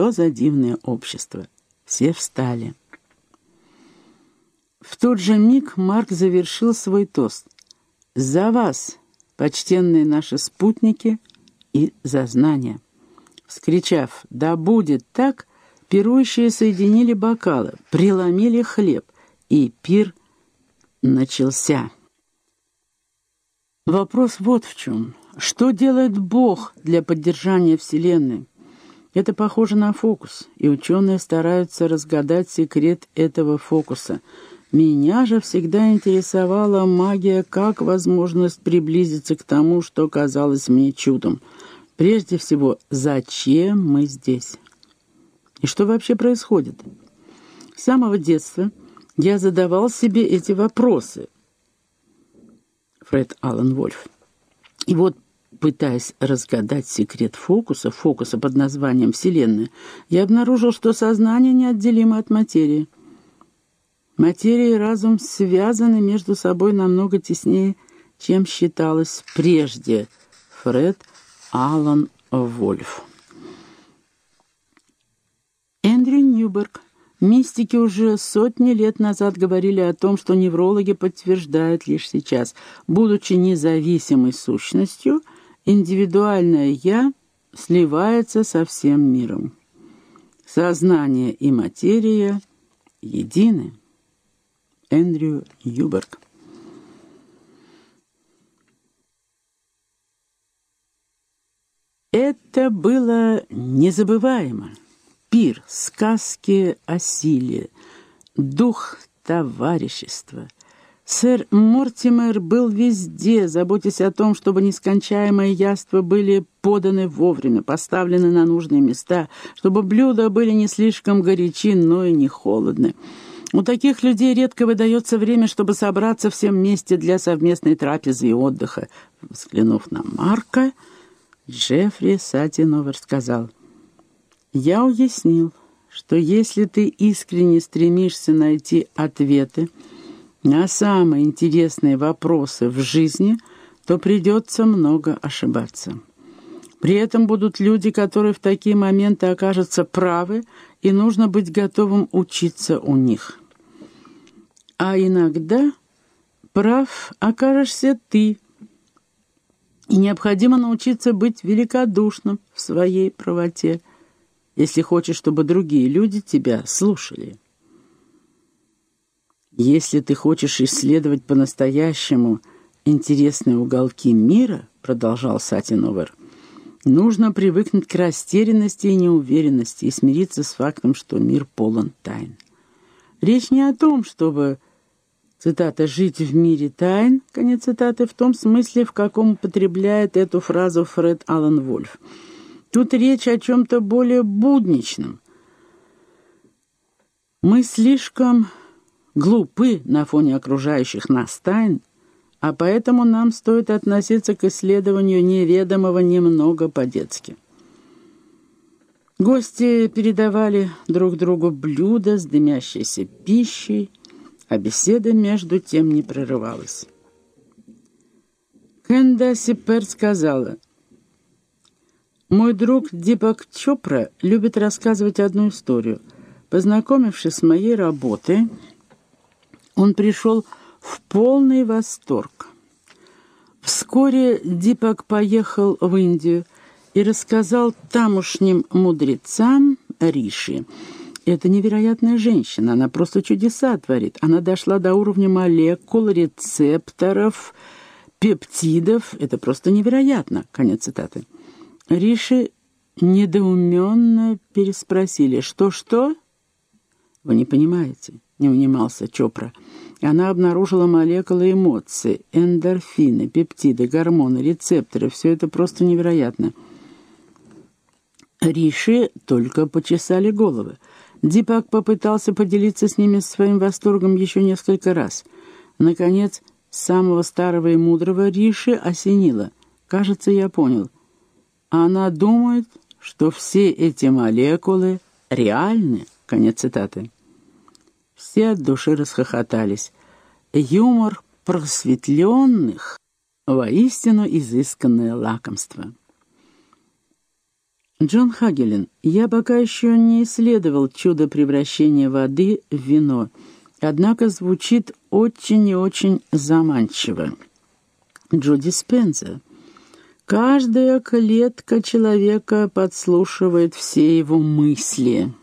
Что за дивное общество? Все встали. В тот же миг Марк завершил свой тост. «За вас, почтенные наши спутники, и за знания!» Вскричав «Да будет так!», пирующие соединили бокалы, преломили хлеб, и пир начался. Вопрос вот в чем. Что делает Бог для поддержания Вселенной? Это похоже на фокус, и ученые стараются разгадать секрет этого фокуса. Меня же всегда интересовала магия как возможность приблизиться к тому, что казалось мне чудом. Прежде всего, зачем мы здесь? И что вообще происходит? С самого детства я задавал себе эти вопросы. Фред Аллен Вольф. И вот Пытаясь разгадать секрет фокуса, фокуса под названием Вселенная, я обнаружил, что сознание неотделимо от материи. Материя и разум связаны между собой намного теснее, чем считалось прежде. Фред Аллан Вольф. Эндрю Ньюберг. Мистики уже сотни лет назад говорили о том, что неврологи подтверждают лишь сейчас, будучи независимой сущностью – индивидуальное «я» сливается со всем миром. Сознание и материя едины. Эндрю Юберг Это было незабываемо. Пир, сказки о силе, дух товарищества — Сэр Мортимер был везде, заботясь о том, чтобы нескончаемые яства были поданы вовремя, поставлены на нужные места, чтобы блюда были не слишком горячи, но и не холодны. У таких людей редко выдается время, чтобы собраться всем вместе для совместной трапезы и отдыха. Взглянув на Марка, Джеффри Сатиновер сказал, «Я уяснил, что если ты искренне стремишься найти ответы, на самые интересные вопросы в жизни, то придется много ошибаться. При этом будут люди, которые в такие моменты окажутся правы, и нужно быть готовым учиться у них. А иногда прав окажешься ты, и необходимо научиться быть великодушным в своей правоте, если хочешь, чтобы другие люди тебя слушали. «Если ты хочешь исследовать по-настоящему интересные уголки мира», — продолжал Сатиновер, «нужно привыкнуть к растерянности и неуверенности и смириться с фактом, что мир полон тайн. Речь не о том, чтобы, цитата, «жить в мире тайн», конец цитаты, в том смысле, в каком употребляет эту фразу Фред Аллен Вольф. Тут речь о чем-то более будничном. Мы слишком глупы на фоне окружающих нас тайн, а поэтому нам стоит относиться к исследованию неведомого немного по-детски. Гости передавали друг другу блюда с дымящейся пищей, а беседа между тем не прерывалась. Кэндаси Перт сказала, «Мой друг Дипак Чопра любит рассказывать одну историю. Познакомившись с моей работой, он пришел в полный восторг. Вскоре Дипак поехал в Индию и рассказал тамошним мудрецам Риши. Это невероятная женщина, она просто чудеса творит. Она дошла до уровня молекул, рецепторов, пептидов. Это просто невероятно. Конец цитаты. Риши недоуменно переспросили. «Что-что?» «Вы не понимаете», — не унимался Чопра. Она обнаружила молекулы эмоций, эндорфины, пептиды, гормоны, рецепторы. Все это просто невероятно. Риши только почесали головы. Дипак попытался поделиться с ними своим восторгом еще несколько раз. Наконец, самого старого и мудрого Риши осенило. «Кажется, я понял. Она думает, что все эти молекулы реальны». Конец цитаты. Все от души расхохотались. Юмор просветленных — воистину изысканное лакомство. Джон Хагелин, я пока еще не исследовал чудо превращения воды в вино, однако звучит очень и очень заманчиво. Джо Диспенза. Каждая клетка человека подслушивает все его мысли.